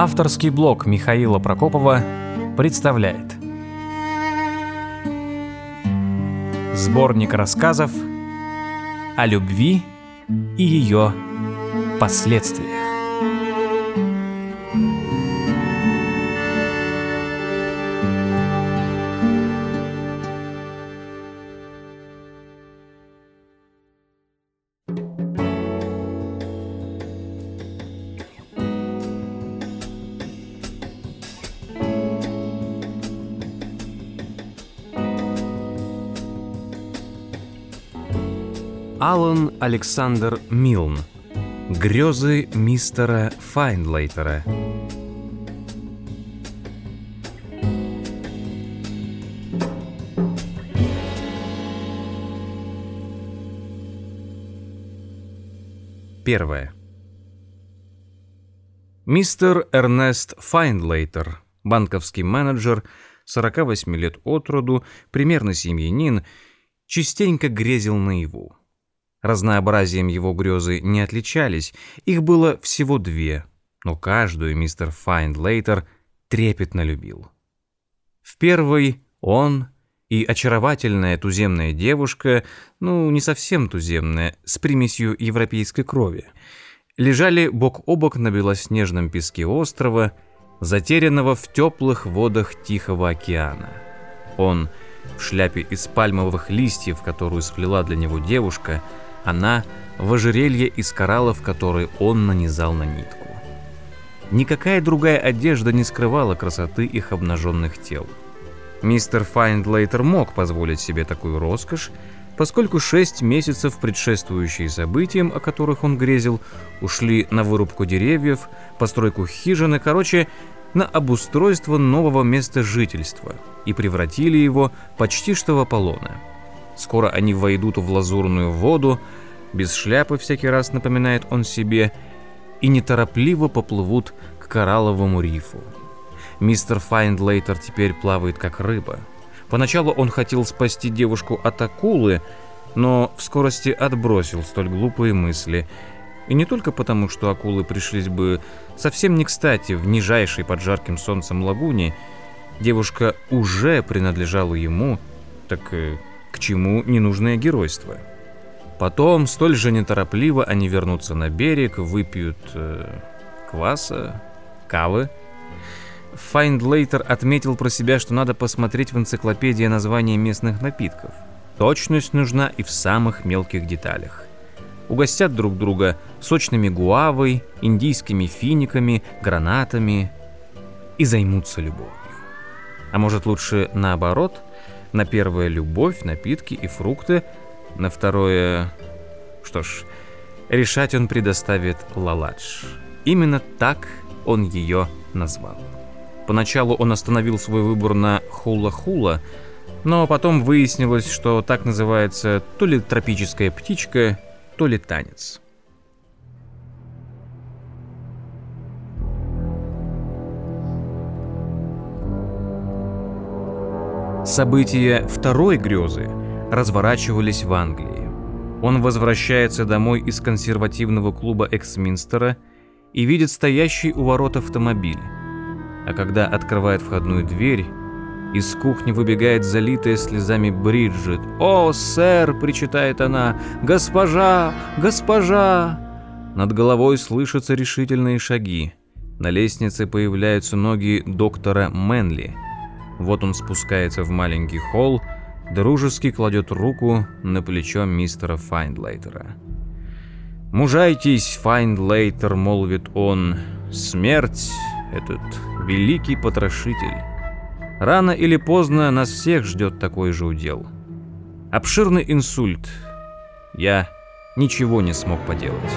Авторский блог Михаила Прокопова представляет Сборник рассказов о любви и ее последствиях. Александр Милн. Грезы мистера Файндлейтера. Первое. Мистер Эрнест Файндлейтер, банковский менеджер, 48 лет от роду, примерно семьянин, частенько грезил наяву. Разнообразием его грезы не отличались, их было всего две, но каждую мистер Файндлейтер трепетно любил. В первой он и очаровательная туземная девушка, ну, не совсем туземная, с примесью европейской крови, лежали бок о бок на белоснежном песке острова, затерянного в теплых водах Тихого океана. Он в шляпе из пальмовых листьев, которую сплела для него девушка, она в ожерелье из кораллов, которые он нанизал на нитку. Никакая другая одежда не скрывала красоты их обнаженных тел. Мистер Файндлейтер мог позволить себе такую роскошь, поскольку шесть месяцев, предшествующие событиям, о которых он грезил, ушли на вырубку деревьев, постройку хижины, короче, на обустройство нового места жительства и превратили его почти что в Аполлона. Скоро они войдут в лазурную воду, без шляпы всякий раз напоминает он себе, и неторопливо поплывут к коралловому рифу. Мистер Файндлейтер теперь плавает как рыба. Поначалу он хотел спасти девушку от акулы, но в скорости отбросил столь глупые мысли. И не только потому, что акулы пришлись бы совсем не кстати в нижайшей под жарким солнцем лагуне, девушка уже принадлежала ему, так к чему ненужное геройство. Потом, столь же неторопливо, они вернутся на берег, выпьют э, кваса, кавы. Файндлейтер отметил про себя, что надо посмотреть в энциклопедии названия местных напитков. Точность нужна и в самых мелких деталях. Угостят друг друга сочными гуавой, индийскими финиками, гранатами и займутся любовью. А может лучше наоборот – на первое – любовь, напитки и фрукты. На второе... Что ж, решать он предоставит Лаладж. Именно так он ее назвал. Поначалу он остановил свой выбор на хула-хула, но потом выяснилось, что так называется то ли тропическая птичка, то ли танец. События второй грезы разворачивались в Англии. Он возвращается домой из консервативного клуба Эксминстера и видит стоящий у ворот автомобиль. А когда открывает входную дверь, из кухни выбегает залитая слезами Бриджит. «О, сэр!» — причитает она. «Госпожа! Госпожа!» Над головой слышатся решительные шаги. На лестнице появляются ноги доктора Мэнли — вот он спускается в маленький холл, дружески кладет руку на плечо мистера Файндлейтера. «Мужайтесь, Файндлейтер», — молвит он, — «смерть — этот великий потрошитель. Рано или поздно нас всех ждет такой же удел. Обширный инсульт. Я ничего не смог поделать».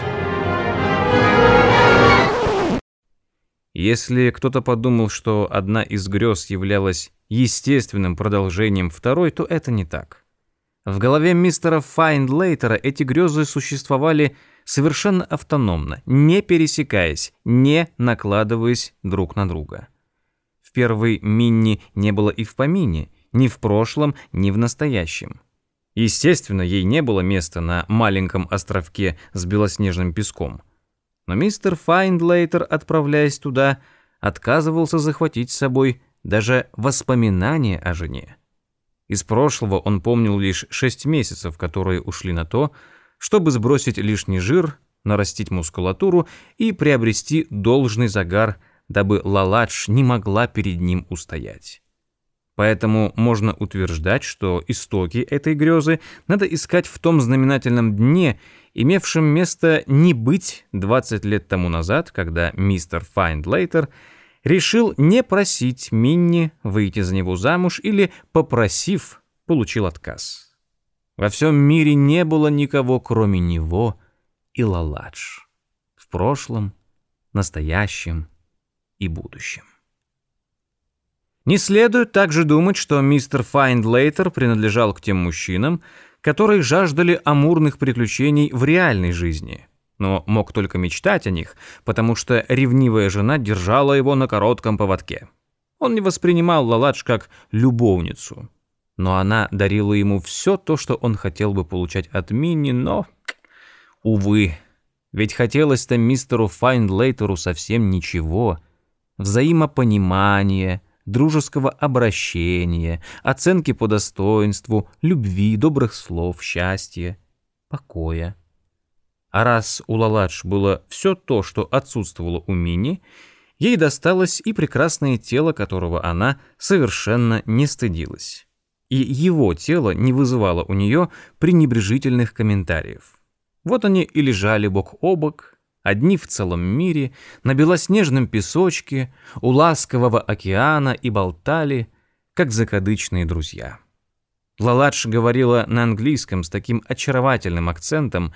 Если кто-то подумал, что одна из грез являлась естественным продолжением второй, то это не так. В голове мистера Файндлейтера эти грезы существовали совершенно автономно, не пересекаясь, не накладываясь друг на друга. В первой Минни не было и в помине, ни в прошлом, ни в настоящем. Естественно, ей не было места на маленьком островке с белоснежным песком – но мистер Файндлейтер, отправляясь туда, отказывался захватить с собой даже воспоминания о жене. Из прошлого он помнил лишь шесть месяцев, которые ушли на то, чтобы сбросить лишний жир, нарастить мускулатуру и приобрести должный загар, дабы Лаладж не могла перед ним устоять. Поэтому можно утверждать, что истоки этой грезы надо искать в том знаменательном дне, имевшем место не быть 20 лет тому назад, когда мистер Файндлейтер решил не просить Минни выйти за него замуж или, попросив, получил отказ. Во всем мире не было никого, кроме него и Лаладж. В прошлом, настоящем и будущем. Не следует также думать, что мистер Файндлейтер принадлежал к тем мужчинам, которые жаждали амурных приключений в реальной жизни, но мог только мечтать о них, потому что ревнивая жена держала его на коротком поводке. Он не воспринимал Лаладж как любовницу, но она дарила ему все то, что он хотел бы получать от Минни, но, увы, ведь хотелось-то мистеру Файндлейтеру совсем ничего. Взаимопонимание — дружеского обращения, оценки по достоинству, любви, добрых слов, счастья, покоя. А раз у Лаладж было все то, что отсутствовало у Мини, ей досталось и прекрасное тело, которого она совершенно не стыдилась. И его тело не вызывало у нее пренебрежительных комментариев. Вот они и лежали бок о бок, Одни в целом мире, на белоснежном песочке, у ласкового океана и болтали, как закадычные друзья. Лаладж говорила на английском с таким очаровательным акцентом,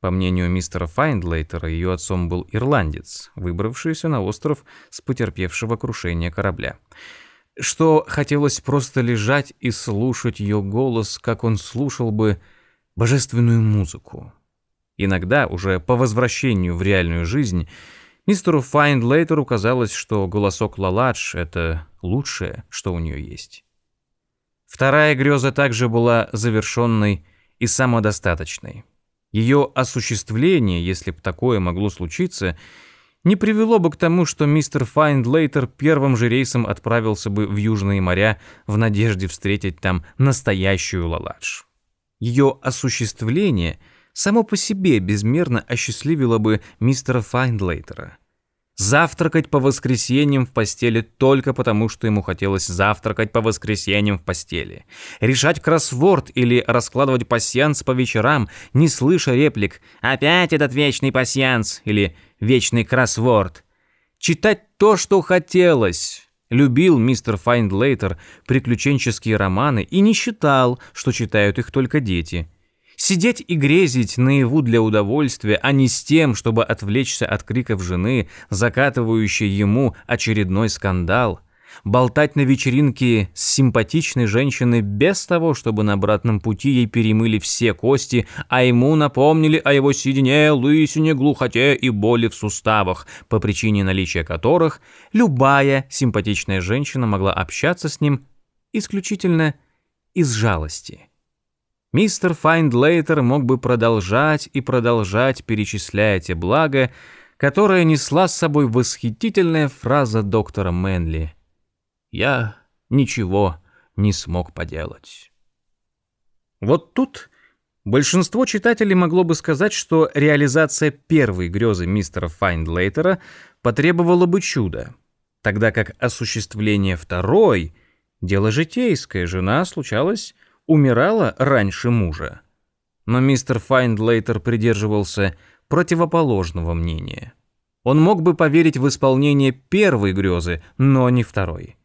по мнению мистера Файндлейтера, ее отцом был ирландец, выбравшийся на остров с потерпевшего крушения корабля. Что хотелось просто лежать и слушать ее голос, как он слушал бы божественную музыку. Иногда, уже по возвращению в реальную жизнь, мистеру Файндлейтеру казалось, что голосок Лаладж — это лучшее, что у нее есть. Вторая греза также была завершенной и самодостаточной. Ее осуществление, если бы такое могло случиться, не привело бы к тому, что мистер Файндлейтер первым же рейсом отправился бы в Южные моря в надежде встретить там настоящую Лаладж. Ее осуществление — само по себе безмерно осчастливило бы мистера Файндлейтера. Завтракать по воскресеньям в постели только потому, что ему хотелось завтракать по воскресеньям в постели. Решать кроссворд или раскладывать пасьянс по вечерам, не слыша реплик «Опять этот вечный пасьянс» или «Вечный кроссворд». Читать то, что хотелось. Любил мистер Файндлейтер приключенческие романы и не считал, что читают их только дети – Сидеть и грезить наяву для удовольствия, а не с тем, чтобы отвлечься от криков жены, закатывающей ему очередной скандал. Болтать на вечеринке с симпатичной женщиной без того, чтобы на обратном пути ей перемыли все кости, а ему напомнили о его седине, лысине, глухоте и боли в суставах, по причине наличия которых любая симпатичная женщина могла общаться с ним исключительно из жалости. Мистер Файндлейтер мог бы продолжать и продолжать перечислять те блага, которые несла с собой восхитительная фраза доктора Мэнли. «Я ничего не смог поделать». Вот тут большинство читателей могло бы сказать, что реализация первой грезы мистера Файндлейтера потребовала бы чуда, тогда как осуществление второй — дело житейское, жена случалось умирала раньше мужа. Но мистер Файндлейтер придерживался противоположного мнения. Он мог бы поверить в исполнение первой грезы, но не второй.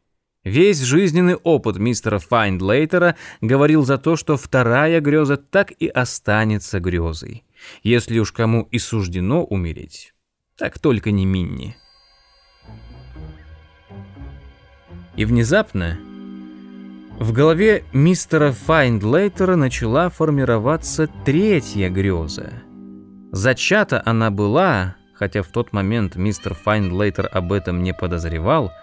Весь жизненный опыт мистера Файндлейтера говорил за то, что вторая греза так и останется грезой. Если уж кому и суждено умереть, так только не Минни. И внезапно в голове мистера Файндлейтера начала формироваться третья греза. Зачата она была, хотя в тот момент мистер Файндлейтер об этом не подозревал,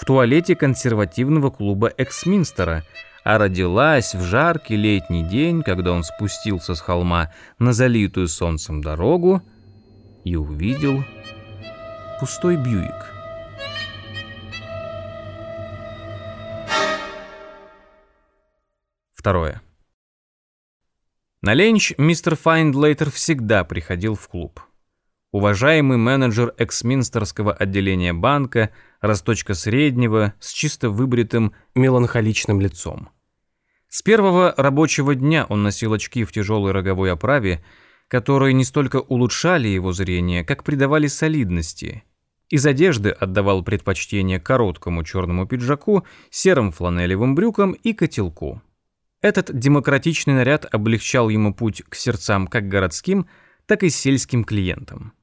в туалете консервативного клуба Эксминстера, а родилась в жаркий летний день, когда он спустился с холма на залитую солнцем дорогу и увидел пустой Бьюик. Второе. На ленч мистер Файндлейтер всегда приходил в клуб. Уважаемый менеджер эксминстерского отделения банка, росточка среднего, с чисто выбритым меланхоличным лицом. С первого рабочего дня он носил очки в тяжелой роговой оправе, которые не столько улучшали его зрение, как придавали солидности. Из одежды отдавал предпочтение короткому черному пиджаку, серым фланелевым брюкам и котелку. Этот демократичный наряд облегчал ему путь к сердцам как городским, так и сельским клиентам.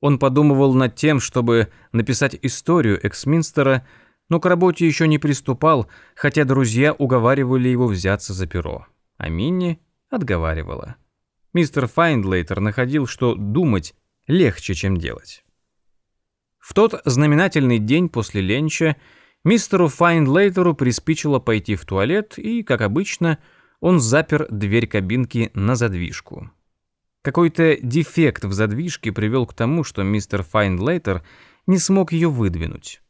Он подумывал над тем, чтобы написать историю Эксминстера, но к работе еще не приступал, хотя друзья уговаривали его взяться за перо. А Минни отговаривала. Мистер Файндлейтер находил, что думать легче, чем делать. В тот знаменательный день после ленча Мистеру Файндлейтеру приспичило пойти в туалет, и, как обычно, он запер дверь кабинки на задвижку. Какой-то дефект в задвижке привел к тому, что мистер Файндлейтер не смог ее выдвинуть.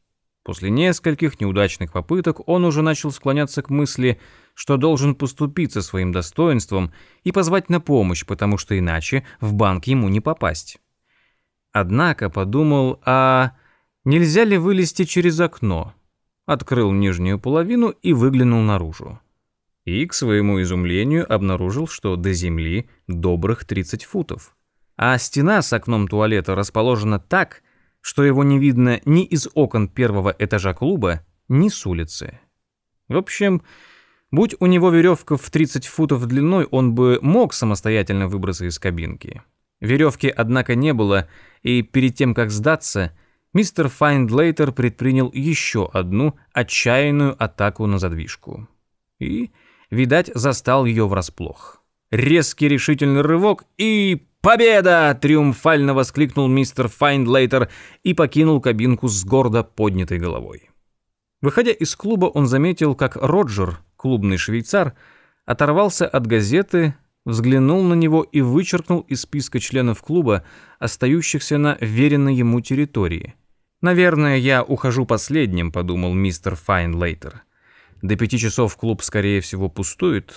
После нескольких неудачных попыток он уже начал склоняться к мысли, что должен поступиться своим достоинством и позвать на помощь, потому что иначе в банк ему не попасть. Однако подумал, а нельзя ли вылезти через окно? Открыл нижнюю половину и выглянул наружу. И, к своему изумлению, обнаружил, что до земли добрых 30 футов. А стена с окном туалета расположена так, что его не видно ни из окон первого этажа клуба, ни с улицы. В общем, будь у него веревка в 30 футов длиной, он бы мог самостоятельно выбраться из кабинки. Веревки, однако, не было, и перед тем, как сдаться, мистер Файндлейтер предпринял еще одну отчаянную атаку на задвижку. И, видать, застал ее врасплох. Резкий решительный рывок и «Победа!» — триумфально воскликнул мистер Файндлейтер и покинул кабинку с гордо поднятой головой. Выходя из клуба, он заметил, как Роджер, клубный швейцар, оторвался от газеты, взглянул на него и вычеркнул из списка членов клуба, остающихся на веренной ему территории — «Наверное, я ухожу последним», — подумал мистер Файнлейтер. «До пяти часов клуб, скорее всего, пустует.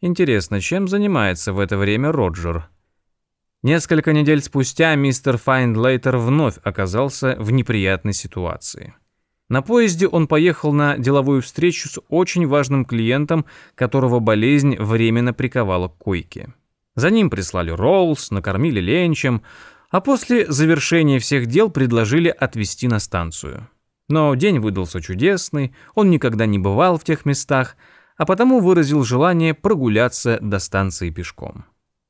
Интересно, чем занимается в это время Роджер?» Несколько недель спустя мистер Файндлейтер вновь оказался в неприятной ситуации. На поезде он поехал на деловую встречу с очень важным клиентом, которого болезнь временно приковала к койке. За ним прислали Роллс, накормили ленчем, а после завершения всех дел предложили отвезти на станцию. Но день выдался чудесный, он никогда не бывал в тех местах, а потому выразил желание прогуляться до станции пешком.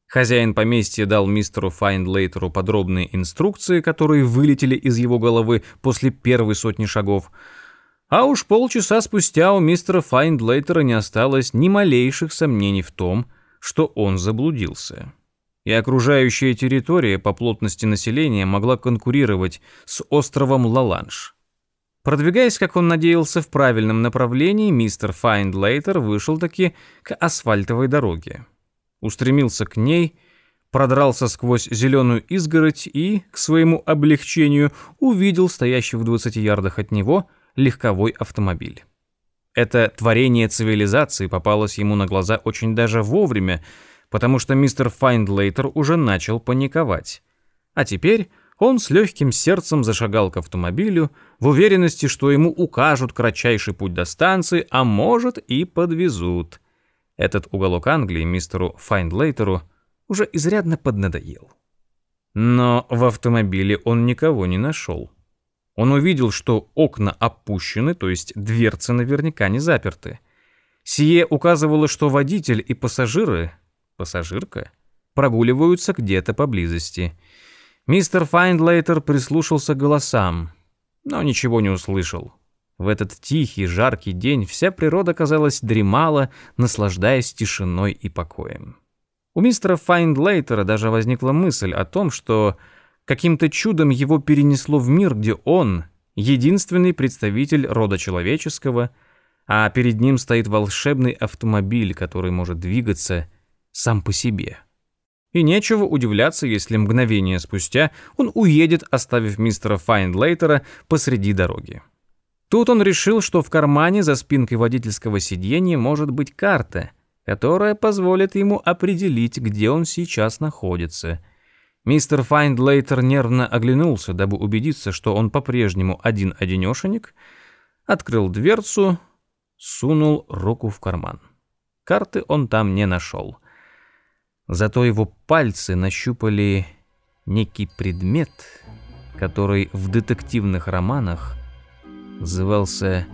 Хозяин поместья дал мистеру Файндлейтеру подробные инструкции, которые вылетели из его головы после первой сотни шагов. А уж полчаса спустя у мистера Файндлейтера не осталось ни малейших сомнений в том, что он заблудился и окружающая территория по плотности населения могла конкурировать с островом Лаланж. Продвигаясь, как он надеялся, в правильном направлении, мистер Файндлейтер вышел таки к асфальтовой дороге. Устремился к ней, продрался сквозь зеленую изгородь и, к своему облегчению, увидел стоящий в 20 ярдах от него легковой автомобиль. Это творение цивилизации попалось ему на глаза очень даже вовремя, потому что мистер Файндлейтер уже начал паниковать. А теперь он с легким сердцем зашагал к автомобилю, в уверенности, что ему укажут кратчайший путь до станции, а может и подвезут. Этот уголок Англии мистеру Файндлейтеру уже изрядно поднадоел. Но в автомобиле он никого не нашел. Он увидел, что окна опущены, то есть дверцы наверняка не заперты. Сие указывало, что водитель и пассажиры пассажирка, прогуливаются где-то поблизости. Мистер Файндлейтер прислушался к голосам, но ничего не услышал. В этот тихий, жаркий день вся природа, казалось, дремала, наслаждаясь тишиной и покоем. У мистера Файндлейтера даже возникла мысль о том, что каким-то чудом его перенесло в мир, где он — единственный представитель рода человеческого, а перед ним стоит волшебный автомобиль, который может двигаться сам по себе. И нечего удивляться, если мгновение спустя он уедет, оставив мистера Файндлейтера посреди дороги. Тут он решил, что в кармане за спинкой водительского сиденья может быть карта, которая позволит ему определить, где он сейчас находится. Мистер Файндлейтер нервно оглянулся, дабы убедиться, что он по-прежнему один-одинешенек, открыл дверцу, сунул руку в карман. Карты он там не нашел. Зато его пальцы нащупали некий предмет, который в детективных романах назывался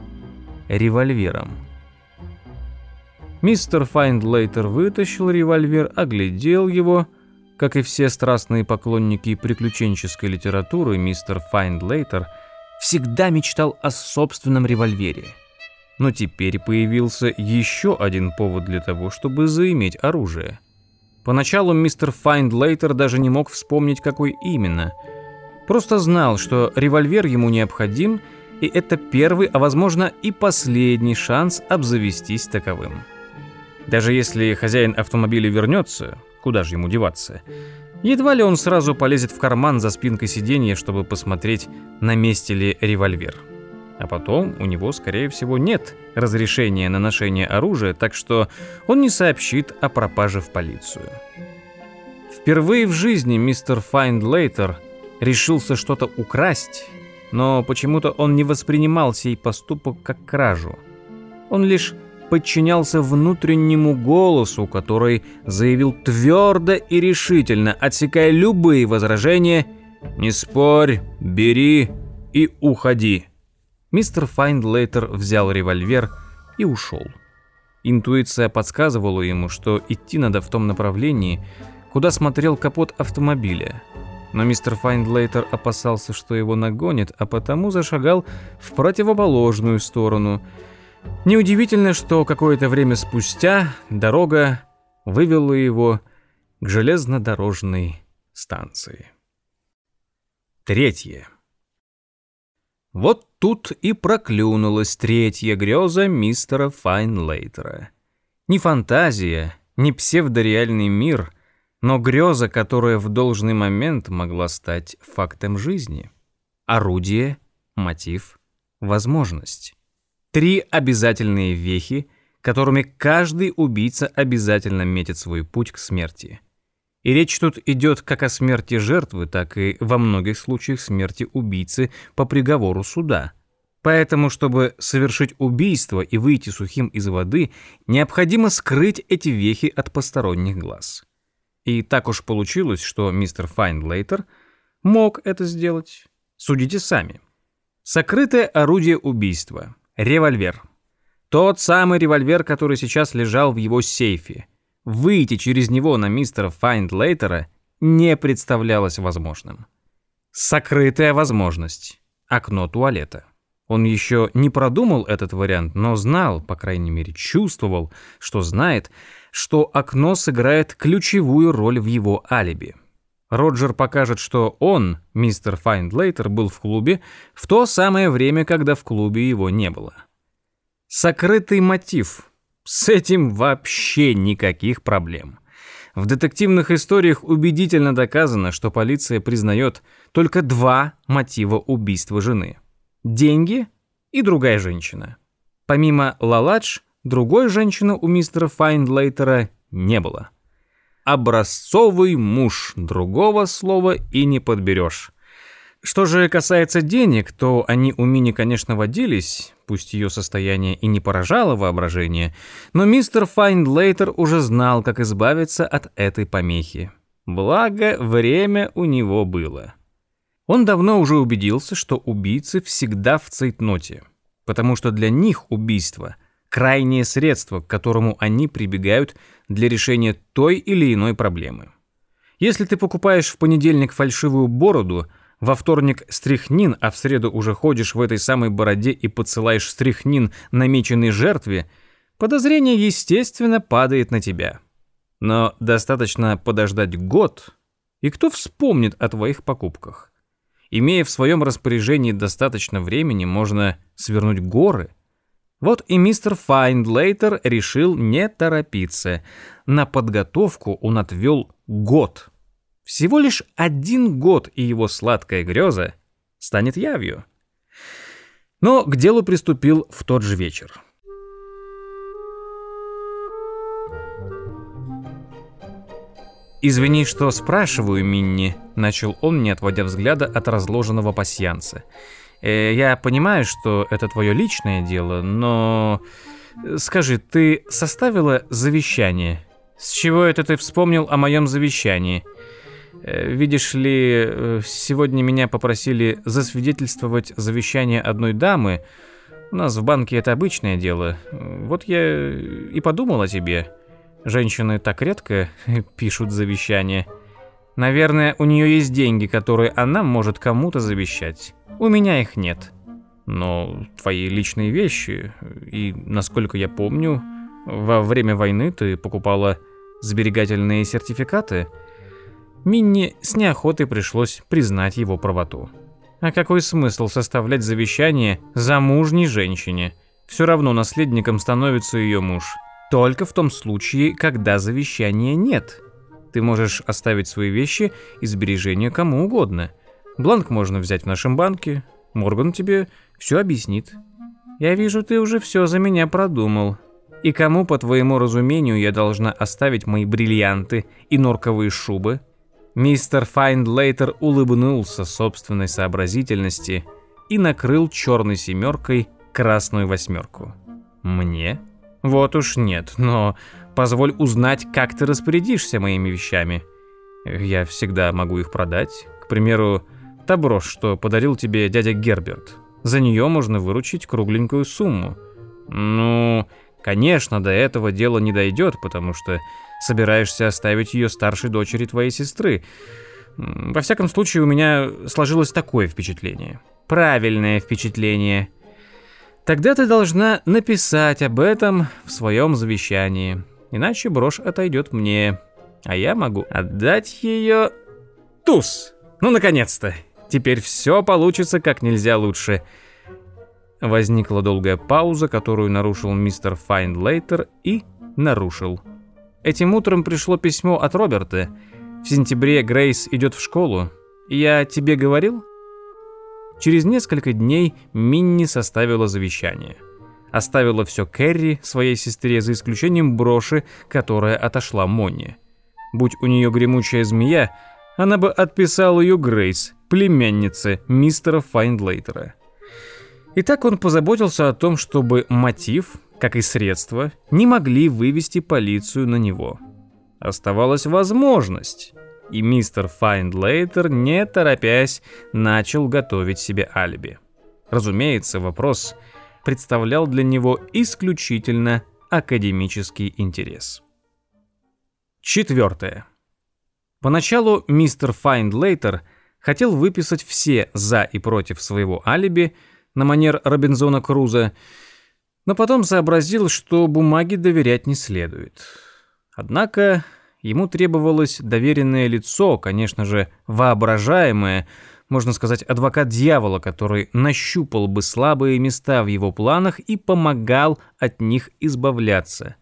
револьвером. Мистер Файндлейтер вытащил револьвер, оглядел его. Как и все страстные поклонники приключенческой литературы, мистер Файндлейтер всегда мечтал о собственном револьвере. Но теперь появился еще один повод для того, чтобы заиметь оружие. Поначалу мистер Файндлейтер даже не мог вспомнить, какой именно. Просто знал, что револьвер ему необходим, и это первый, а возможно и последний шанс обзавестись таковым. Даже если хозяин автомобиля вернется, куда же ему деваться, едва ли он сразу полезет в карман за спинкой сиденья, чтобы посмотреть, на месте ли револьвер. А потом у него, скорее всего, нет разрешения на ношение оружия, так что он не сообщит о пропаже в полицию. Впервые в жизни мистер Файндлейтер решился что-то украсть, но почему-то он не воспринимал сей поступок как кражу. Он лишь подчинялся внутреннему голосу, который заявил твердо и решительно, отсекая любые возражения «Не спорь, бери и уходи». Мистер Файндлейтер взял револьвер и ушел. Интуиция подсказывала ему, что идти надо в том направлении, куда смотрел капот автомобиля. Но мистер Файндлейтер опасался, что его нагонят, а потому зашагал в противоположную сторону – Неудивительно, что какое-то время спустя дорога вывела его к железнодорожной станции. Третье. Вот тут и проклюнулась третья греза мистера Файнлейтера. Не фантазия, не псевдореальный мир, но греза, которая в должный момент могла стать фактом жизни. Орудие, мотив, возможность. Три обязательные вехи, которыми каждый убийца обязательно метит свой путь к смерти. И речь тут идет как о смерти жертвы, так и во многих случаях смерти убийцы по приговору суда. Поэтому, чтобы совершить убийство и выйти сухим из воды, необходимо скрыть эти вехи от посторонних глаз. И так уж получилось, что мистер Файндлейтер мог это сделать. Судите сами. Сокрытое орудие убийства – Револьвер. Тот самый револьвер, который сейчас лежал в его сейфе. Выйти через него на мистера Файндлейтера не представлялось возможным. Сокрытая возможность. Окно туалета. Он еще не продумал этот вариант, но знал, по крайней мере чувствовал, что знает, что окно сыграет ключевую роль в его алиби. Роджер покажет, что он, мистер Файндлейтер, был в клубе в то самое время, когда в клубе его не было. Сокрытый мотив. С этим вообще никаких проблем. В детективных историях убедительно доказано, что полиция признает только два мотива убийства жены. Деньги и другая женщина. Помимо Лаладж, другой женщины у мистера Файндлейтера не было образцовый муж, другого слова и не подберешь. Что же касается денег, то они у Мини, конечно, водились, пусть ее состояние и не поражало воображение, но мистер Файндлейтер уже знал, как избавиться от этой помехи. Благо, время у него было. Он давно уже убедился, что убийцы всегда в цейтноте, потому что для них убийство – крайнее средство, к которому они прибегают для решения той или иной проблемы. Если ты покупаешь в понедельник фальшивую бороду, во вторник стряхнин, а в среду уже ходишь в этой самой бороде и подсылаешь стряхнин намеченной жертве, подозрение, естественно, падает на тебя. Но достаточно подождать год, и кто вспомнит о твоих покупках? Имея в своем распоряжении достаточно времени, можно свернуть горы – вот и мистер Файндлейтер решил не торопиться. На подготовку он отвел год. Всего лишь один год, и его сладкая греза станет явью. Но к делу приступил в тот же вечер. «Извини, что спрашиваю, Минни», — начал он, не отводя взгляда от разложенного пасьянса. Э, «Я понимаю, что это твое личное дело, но... Скажи, ты составила завещание? С чего это ты вспомнил о моем завещании?» Э, Видишь ли, э, сегодня меня попросили засвидетельствовать завещание одной дамы. У нас в банке это обычное дело. Вот я и подумал о тебе. Женщины так редко пишут завещание. Наверное, у нее есть деньги, которые она может кому-то завещать. У меня их нет. Но твои личные вещи, и, насколько я помню, во время войны ты покупала сберегательные сертификаты. Минни с неохотой пришлось признать его правоту. А какой смысл составлять завещание замужней женщине? Все равно наследником становится ее муж – только в том случае, когда завещания нет. Ты можешь оставить свои вещи и сбережения кому угодно. Бланк можно взять в нашем банке. Морган тебе все объяснит. Я вижу, ты уже все за меня продумал. И кому, по твоему разумению, я должна оставить мои бриллианты и норковые шубы? Мистер Файндлейтер улыбнулся собственной сообразительности и накрыл черной семеркой красную восьмерку. Мне? Вот уж нет, но позволь узнать, как ты распорядишься моими вещами. Я всегда могу их продать. К примеру, та брошь, что подарил тебе дядя Герберт. За нее можно выручить кругленькую сумму. Ну, конечно, до этого дело не дойдет, потому что собираешься оставить ее старшей дочери твоей сестры. Во всяком случае, у меня сложилось такое впечатление. Правильное впечатление – Тогда ты должна написать об этом в своем завещании. Иначе брошь отойдет мне. А я могу отдать ее... Туз! Ну, наконец-то! Теперь все получится как нельзя лучше. Возникла долгая пауза, которую нарушил мистер Файндлейтер и нарушил. Этим утром пришло письмо от Роберта. В сентябре Грейс идет в школу. Я тебе говорил? Через несколько дней Минни составила завещание. Оставила все Кэрри, своей сестре, за исключением броши, которая отошла Монне. Будь у нее гремучая змея, она бы отписала ее Грейс, племяннице мистера Файндлейтера. И так он позаботился о том, чтобы мотив, как и средства, не могли вывести полицию на него. Оставалась возможность и мистер Файндлейтер, не торопясь, начал готовить себе алиби. Разумеется, вопрос представлял для него исключительно академический интерес. Четвертое. Поначалу мистер Файндлейтер хотел выписать все «за» и «против» своего алиби на манер Робинзона Круза, но потом сообразил, что бумаге доверять не следует. Однако Ему требовалось доверенное лицо, конечно же, воображаемое, можно сказать, адвокат дьявола, который нащупал бы слабые места в его планах и помогал от них избавляться.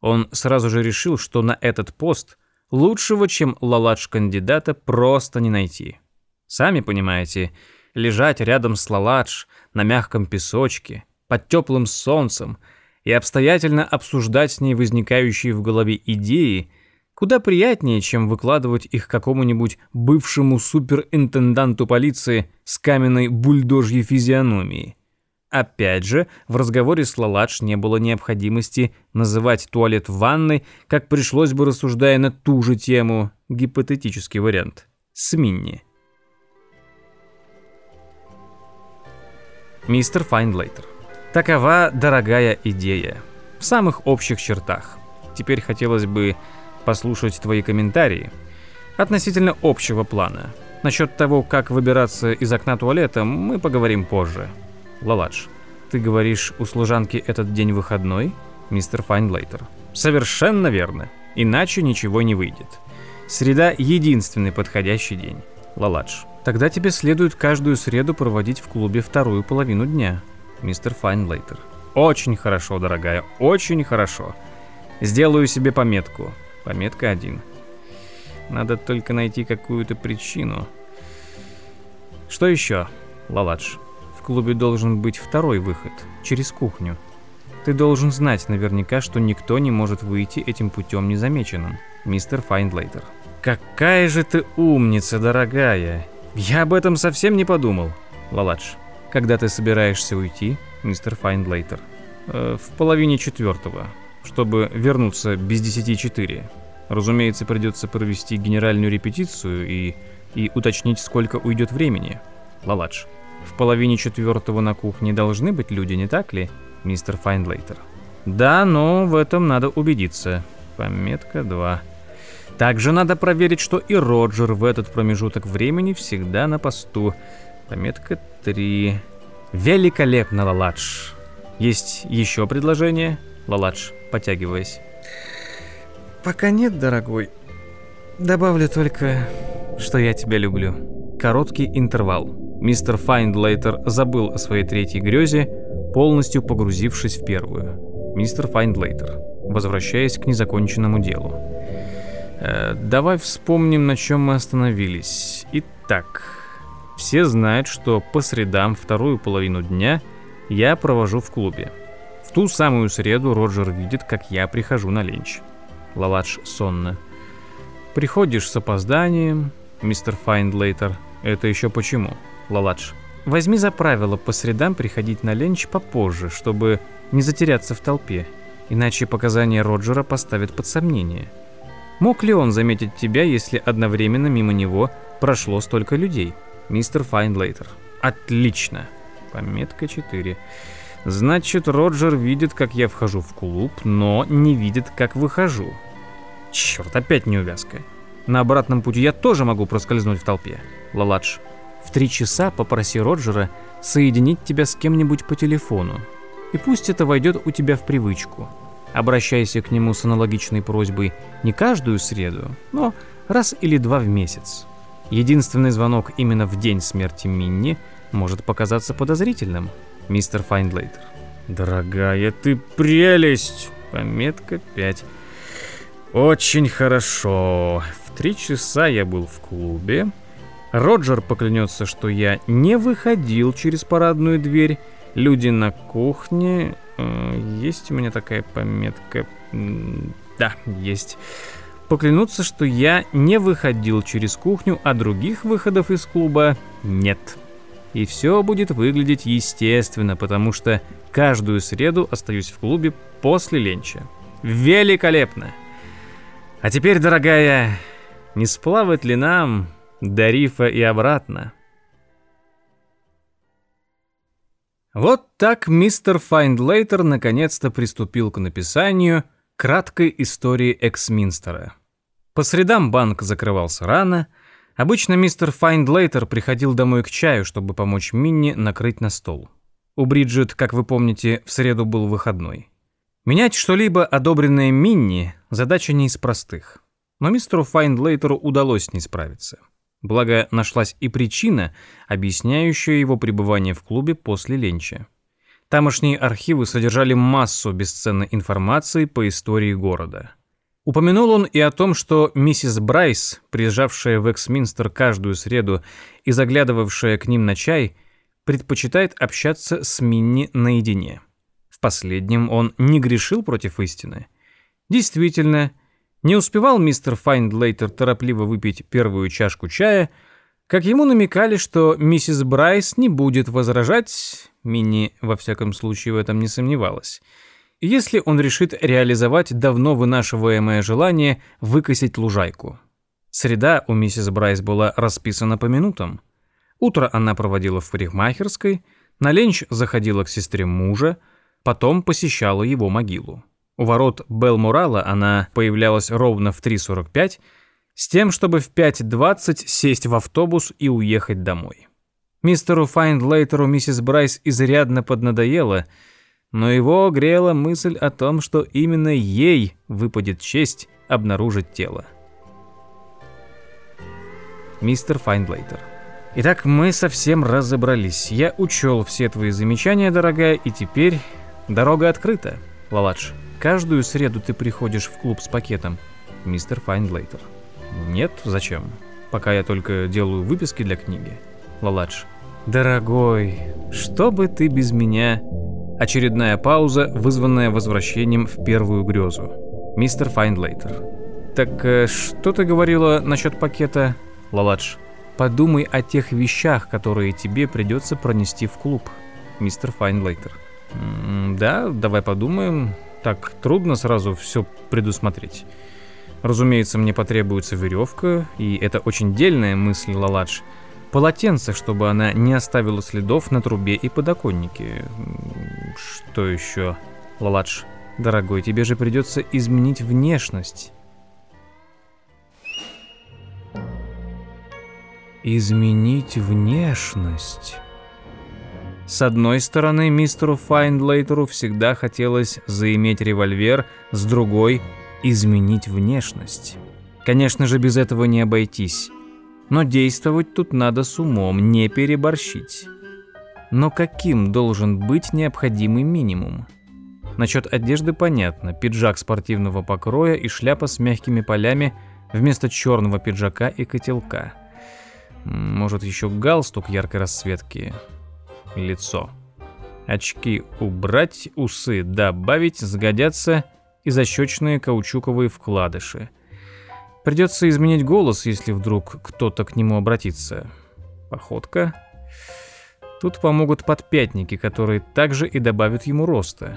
Он сразу же решил, что на этот пост лучшего, чем Лаладж-кандидата, просто не найти. Сами понимаете, лежать рядом с Лаладж на мягком песочке, под теплым солнцем и обстоятельно обсуждать с ней возникающие в голове идеи – Куда приятнее, чем выкладывать их какому-нибудь бывшему суперинтенданту полиции с каменной бульдожьей физиономией. Опять же, в разговоре с Лаладж не было необходимости называть туалет ванной, как пришлось бы, рассуждая на ту же тему, гипотетический вариант, с Минни. Мистер Файндлейтер. Такова дорогая идея. В самых общих чертах. Теперь хотелось бы послушать твои комментарии относительно общего плана. Насчет того, как выбираться из окна туалета, мы поговорим позже. Лаладж, ты говоришь, у служанки этот день выходной? Мистер Файнлейтер. Совершенно верно. Иначе ничего не выйдет. Среда – единственный подходящий день. Лаладж. Тогда тебе следует каждую среду проводить в клубе вторую половину дня. Мистер Файнлейтер. Очень хорошо, дорогая, очень хорошо. Сделаю себе пометку. Пометка 1. Надо только найти какую-то причину. Что еще, Лаладж? В клубе должен быть второй выход, через кухню. Ты должен знать наверняка, что никто не может выйти этим путем незамеченным, мистер Файндлейтер. Какая же ты умница, дорогая. Я об этом совсем не подумал. Лаладж, когда ты собираешься уйти, мистер Файндлейтер? Э, в половине четвертого, чтобы вернуться без десяти четыре. Разумеется, придется провести генеральную репетицию и, и уточнить, сколько уйдет времени. Лаладж, в половине четвертого на кухне должны быть люди, не так ли, мистер Файндлейтер? Да, но в этом надо убедиться. Пометка 2. Также надо проверить, что и Роджер в этот промежуток времени всегда на посту. Пометка 3. Великолепно, Лаладж. Есть еще предложение? Лаладж, потягиваясь. Пока нет, дорогой. Добавлю только, что я тебя люблю. Короткий интервал. Мистер Файндлейтер забыл о своей третьей грезе, полностью погрузившись в первую. Мистер Файндлейтер, возвращаясь к незаконченному делу. Э, давай вспомним, на чем мы остановились. Итак, все знают, что по средам вторую половину дня я провожу в клубе. В ту самую среду Роджер видит, как я прихожу на ленч. Лаладж сонно. Приходишь с опозданием, мистер Файндлейтер. Это еще почему? Лаладж. Возьми за правило по средам приходить на ленч попозже, чтобы не затеряться в толпе. Иначе показания Роджера поставят под сомнение. Мог ли он заметить тебя, если одновременно мимо него прошло столько людей? Мистер Файндлейтер. Отлично. Пометка 4. Значит, Роджер видит, как я вхожу в клуб, но не видит, как выхожу. Черт, опять неувязка. На обратном пути я тоже могу проскользнуть в толпе. Лаладж, в три часа попроси Роджера соединить тебя с кем-нибудь по телефону. И пусть это войдет у тебя в привычку. Обращайся к нему с аналогичной просьбой не каждую среду, но раз или два в месяц. Единственный звонок именно в день смерти Минни может показаться подозрительным, мистер Файндлейтер. «Дорогая, ты прелесть!» Пометка 5. «Очень хорошо. В три часа я был в клубе. Роджер поклянется, что я не выходил через парадную дверь. Люди на кухне... Э, есть у меня такая пометка... Да, есть поклянуться, что я не выходил через кухню, а других выходов из клуба нет. И все будет выглядеть естественно, потому что каждую среду остаюсь в клубе после ленча. Великолепно! А теперь, дорогая, не сплавать ли нам до рифа и обратно? Вот так мистер Файндлейтер наконец-то приступил к написанию краткой истории Эксминстера. По средам банк закрывался рано. Обычно мистер Файндлейтер приходил домой к чаю, чтобы помочь Минни накрыть на стол. У Бриджит, как вы помните, в среду был выходной. Менять что-либо, одобренное Минни, задача не из простых. Но мистеру Файндлейтеру удалось с ней справиться. Благо, нашлась и причина, объясняющая его пребывание в клубе после ленча. Тамошние архивы содержали массу бесценной информации по истории города. Упомянул он и о том, что миссис Брайс, приезжавшая в Эксминстер каждую среду и заглядывавшая к ним на чай, предпочитает общаться с Минни наедине. В последнем он не грешил против истины. Действительно, не успевал мистер Файндлейтер торопливо выпить первую чашку чая, как ему намекали, что миссис Брайс не будет возражать, Минни во всяком случае в этом не сомневалась, если он решит реализовать давно вынашиваемое желание выкосить лужайку. Среда у миссис Брайс была расписана по минутам. Утро она проводила в парикмахерской, на ленч заходила к сестре мужа, потом посещала его могилу. У ворот Белмурала она появлялась ровно в 3.45 с тем, чтобы в 5.20 сесть в автобус и уехать домой. Мистеру Файндлейтеру миссис Брайс изрядно поднадоела – но его грела мысль о том, что именно ей выпадет честь обнаружить тело. Мистер Файндлейтер. Итак, мы совсем разобрались. Я учел все твои замечания, дорогая, и теперь дорога открыта. Лаладж, каждую среду ты приходишь в клуб с пакетом. Мистер Файндлейтер. Нет, зачем? Пока я только делаю выписки для книги. Лаладж. Дорогой, что бы ты без меня Очередная пауза, вызванная возвращением в первую грезу. Мистер Файндлейтер. Так э, что ты говорила насчет пакета, Лаладж? Подумай о тех вещах, которые тебе придется пронести в клуб, мистер Файнлейтер. Да, давай подумаем. Так трудно сразу все предусмотреть. Разумеется, мне потребуется веревка, и это очень дельная мысль, Лаладж. Полотенце, чтобы она не оставила следов на трубе и подоконнике. Что еще, Лаладж? Дорогой, тебе же придется изменить внешность. Изменить внешность. С одной стороны, мистеру Файндлейтеру всегда хотелось заиметь револьвер, с другой — изменить внешность. Конечно же, без этого не обойтись. Но действовать тут надо с умом, не переборщить. Но каким должен быть необходимый минимум? Насчет одежды понятно. Пиджак спортивного покроя и шляпа с мягкими полями вместо черного пиджака и котелка. Может, еще галстук яркой расцветки. Лицо. Очки убрать, усы добавить, сгодятся и защечные каучуковые вкладыши. Придется изменить голос, если вдруг кто-то к нему обратится. Походка. Тут помогут подпятники, которые также и добавят ему роста.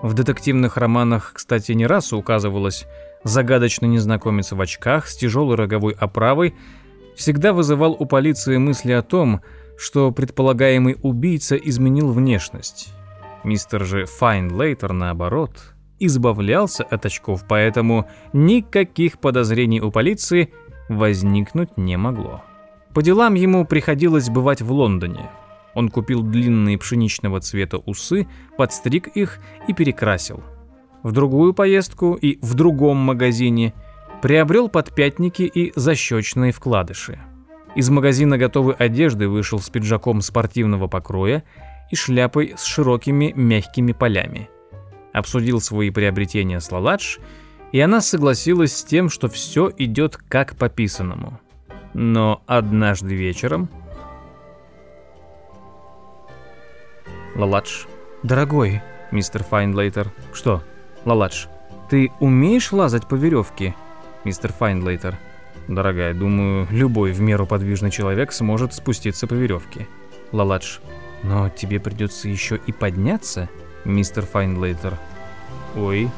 В детективных романах, кстати, не раз указывалось, загадочный незнакомец в очках с тяжелой роговой оправой всегда вызывал у полиции мысли о том, что предполагаемый убийца изменил внешность. Мистер же Файнлейтер, наоборот, избавлялся от очков, поэтому никаких подозрений у полиции возникнуть не могло. По делам ему приходилось бывать в Лондоне. Он купил длинные пшеничного цвета усы, подстриг их и перекрасил. В другую поездку и в другом магазине приобрел подпятники и защечные вкладыши. Из магазина готовой одежды вышел с пиджаком спортивного покроя и шляпой с широкими мягкими полями. Обсудил свои приобретения с Лаладж, и она согласилась с тем, что все идет как по писанному. Но однажды вечером Лаладж. «Дорогой, мистер Файнлейтер». «Что?» «Лаладж, ты умеешь лазать по веревке?» Мистер Файнлейтер. «Дорогая, думаю, любой в меру подвижный человек сможет спуститься по веревке». Лаладж. «Но тебе придется еще и подняться, мистер Файнлейтер». «Ой».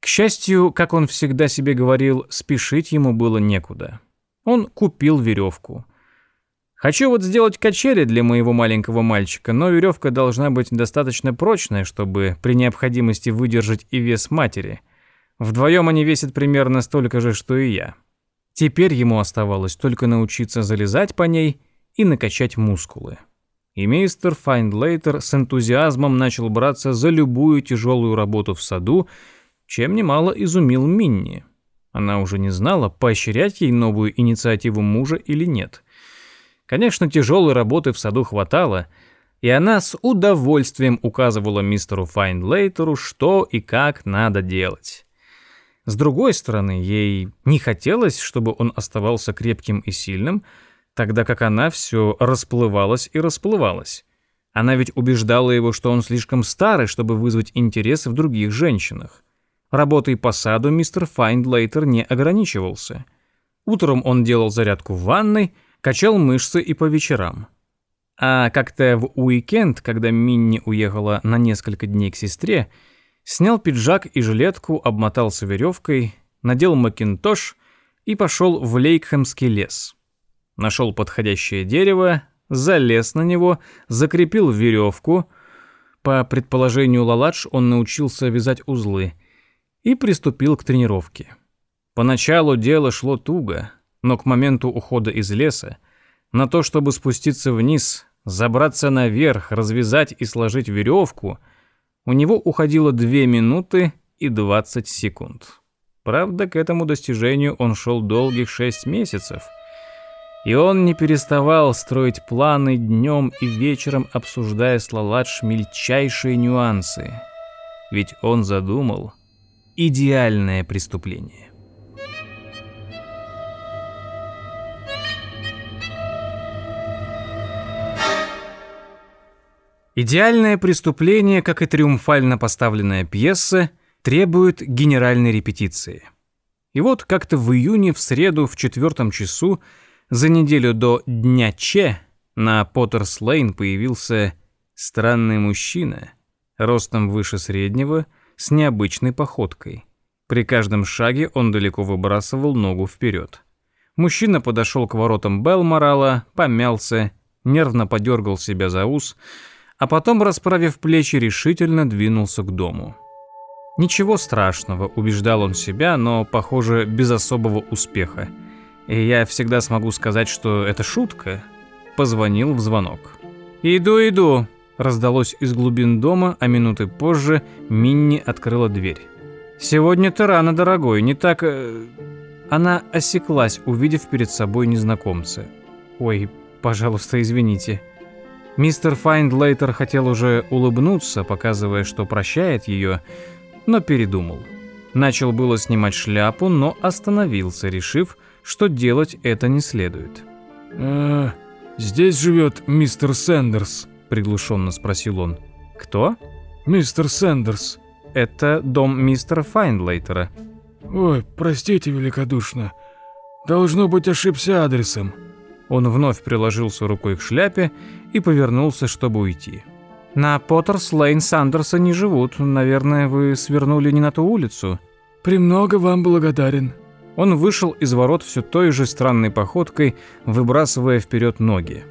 К счастью, как он всегда себе говорил, спешить ему было некуда. Он купил веревку. Хочу вот сделать качели для моего маленького мальчика, но веревка должна быть достаточно прочная, чтобы при необходимости выдержать и вес матери. Вдвоем они весят примерно столько же, что и я. Теперь ему оставалось только научиться залезать по ней и накачать мускулы. И мистер Файндлейтер с энтузиазмом начал браться за любую тяжелую работу в саду, чем немало изумил Минни. Она уже не знала, поощрять ей новую инициативу мужа или нет – Конечно, тяжелой работы в саду хватало, и она с удовольствием указывала мистеру Файнлейтеру, что и как надо делать. С другой стороны, ей не хотелось, чтобы он оставался крепким и сильным, тогда как она все расплывалась и расплывалась. Она ведь убеждала его, что он слишком старый, чтобы вызвать интерес в других женщинах. Работой по саду мистер Файндлейтер не ограничивался. Утром он делал зарядку в ванной, качал мышцы и по вечерам. А как-то в уикенд, когда Минни уехала на несколько дней к сестре, снял пиджак и жилетку, обмотался веревкой, надел макинтош и пошел в Лейкхэмский лес. Нашел подходящее дерево, залез на него, закрепил веревку. По предположению Лаладж, он научился вязать узлы и приступил к тренировке. Поначалу дело шло туго, но к моменту ухода из леса на то, чтобы спуститься вниз, забраться наверх, развязать и сложить веревку, у него уходило 2 минуты и 20 секунд. Правда, к этому достижению он шел долгих 6 месяцев. И он не переставал строить планы днем и вечером, обсуждая с Лаладж мельчайшие нюансы. Ведь он задумал идеальное преступление. Идеальное преступление, как и триумфально поставленная пьеса, требует генеральной репетиции. И вот как-то в июне в среду в четвертом часу за неделю до Дня Че на Поттерс-Лейн появился странный мужчина, ростом выше среднего, с необычной походкой. При каждом шаге он далеко выбрасывал ногу вперед. Мужчина подошел к воротам Белморала, помялся, нервно подергал себя за ус, а потом, расправив плечи, решительно двинулся к дому. Ничего страшного, убеждал он себя, но, похоже, без особого успеха. И я всегда смогу сказать, что это шутка. Позвонил в звонок. «Иду, иду», — раздалось из глубин дома, а минуты позже Минни открыла дверь. «Сегодня ты рано, дорогой, не так...» э, Она осеклась, увидев перед собой незнакомца. «Ой, пожалуйста, извините». Мистер Файндлейтер хотел уже улыбнуться, показывая, что прощает ее, но передумал. Начал было снимать шляпу, но остановился, решив, что делать это не следует. «Э, здесь живет мистер Сэндерс», — приглушенно спросил он. «Кто?» «Мистер Сэндерс». «Это дом мистера Файндлейтера». «Ой, простите великодушно. Должно быть, ошибся адресом». Он вновь приложился рукой к шляпе и повернулся, чтобы уйти. «На Поттерс-Лейн Сандерса не живут. Наверное, вы свернули не на ту улицу». «Премного вам благодарен». Он вышел из ворот все той же странной походкой, выбрасывая вперед ноги.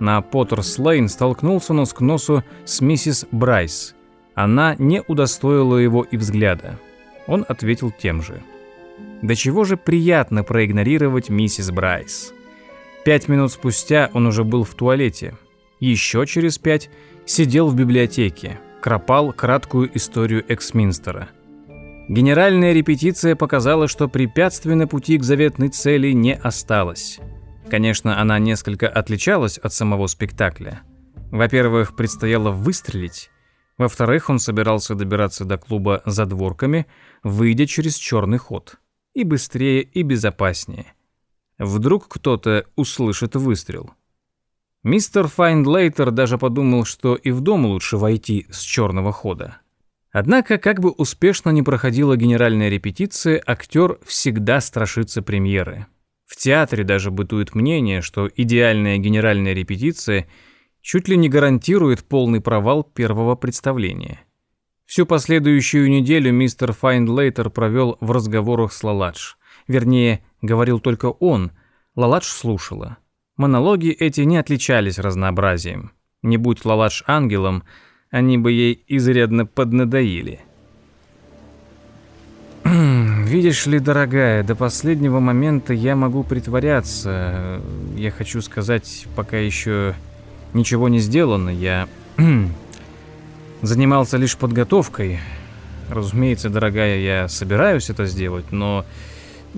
На Поттерс-Лейн столкнулся нос к носу с миссис Брайс. Она не удостоила его и взгляда. Он ответил тем же. До чего же приятно проигнорировать миссис Брайс. Пять минут спустя он уже был в туалете. Еще через пять сидел в библиотеке, кропал краткую историю Эксминстера. Генеральная репетиция показала, что препятствий на пути к заветной цели не осталось. Конечно, она несколько отличалась от самого спектакля. Во-первых, предстояло выстрелить. Во-вторых, он собирался добираться до клуба за дворками, выйдя через черный ход. И быстрее, и безопаснее. Вдруг кто-то услышит выстрел. Мистер Файндлейтер даже подумал, что и в дом лучше войти с черного хода. Однако, как бы успешно ни проходила генеральная репетиция, актер всегда страшится премьеры. В театре даже бытует мнение, что идеальная генеральная репетиция чуть ли не гарантирует полный провал первого представления. Всю последующую неделю мистер Файндлейтер провел в разговорах с Лаладж. Вернее, говорил только он, Лаладж слушала. Монологи эти не отличались разнообразием. Не будь Лаладж ангелом, они бы ей изрядно поднадоили. «Видишь ли, дорогая, до последнего момента я могу притворяться. Я хочу сказать, пока еще ничего не сделано. Я занимался лишь подготовкой. Разумеется, дорогая, я собираюсь это сделать, но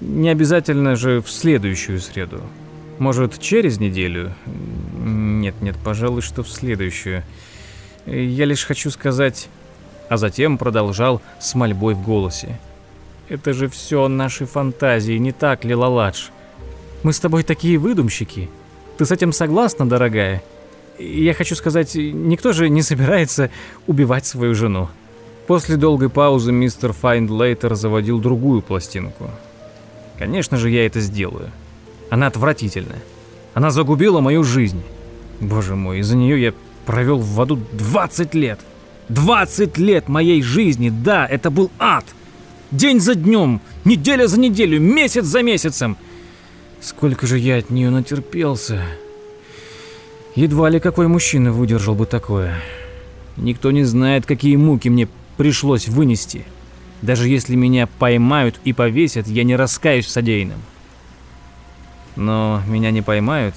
не обязательно же в следующую среду. Может, через неделю? Нет, нет, пожалуй, что в следующую. Я лишь хочу сказать... А затем продолжал с мольбой в голосе. Это же все наши фантазии, не так ли, Лаладж? Мы с тобой такие выдумщики. Ты с этим согласна, дорогая? Я хочу сказать, никто же не собирается убивать свою жену. После долгой паузы мистер Файндлейтер заводил другую пластинку. Конечно же, я это сделаю. Она отвратительная. Она загубила мою жизнь. Боже мой, из-за нее я провел в аду 20 лет. 20 лет моей жизни, да, это был ад. День за днем, неделя за неделю, месяц за месяцем. Сколько же я от нее натерпелся. Едва ли какой мужчина выдержал бы такое. Никто не знает, какие муки мне пришлось вынести. Даже если меня поймают и повесят, я не раскаюсь в содеянном. Но меня не поймают,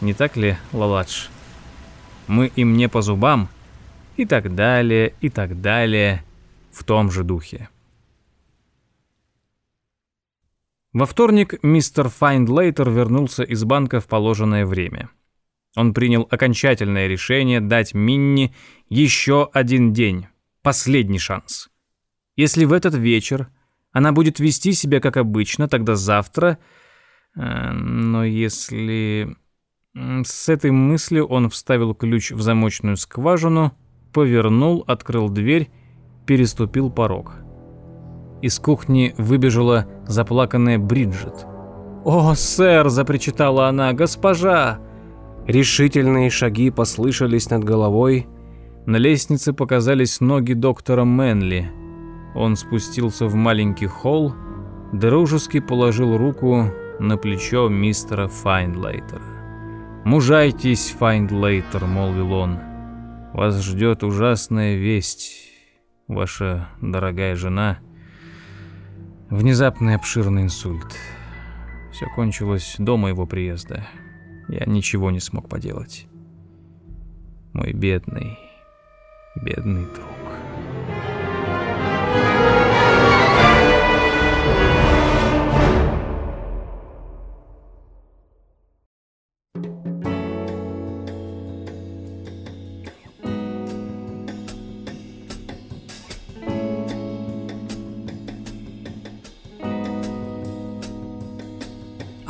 не так ли, Лаладж? Мы им не по зубам, и так далее, и так далее, в том же духе. Во вторник мистер Файндлейтер вернулся из банка в положенное время. Он принял окончательное решение дать Минни еще один день, последний шанс. Если в этот вечер она будет вести себя как обычно, тогда завтра Э, но если... С этой мыслью он вставил ключ в замочную скважину, повернул, открыл дверь, переступил порог. Из кухни выбежала заплаканная Бриджит. «О, сэр!» – запричитала она. «Госпожа!» Решительные шаги послышались над головой. На лестнице показались ноги доктора Мэнли. Он спустился в маленький холл, дружески положил руку на плечо мистера Файндлейтера. «Мужайтесь, Файндлейтер», — молвил он. «Вас ждет ужасная весть. Ваша дорогая жена...» Внезапный обширный инсульт. Все кончилось до моего приезда. Я ничего не смог поделать. Мой бедный, бедный друг.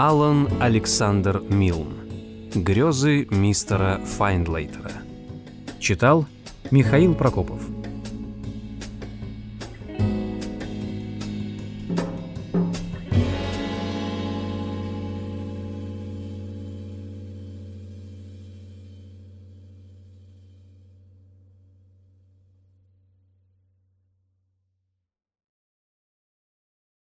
Алан Александр Милн. Грезы мистера Файндлейтера. Читал Михаил Прокопов.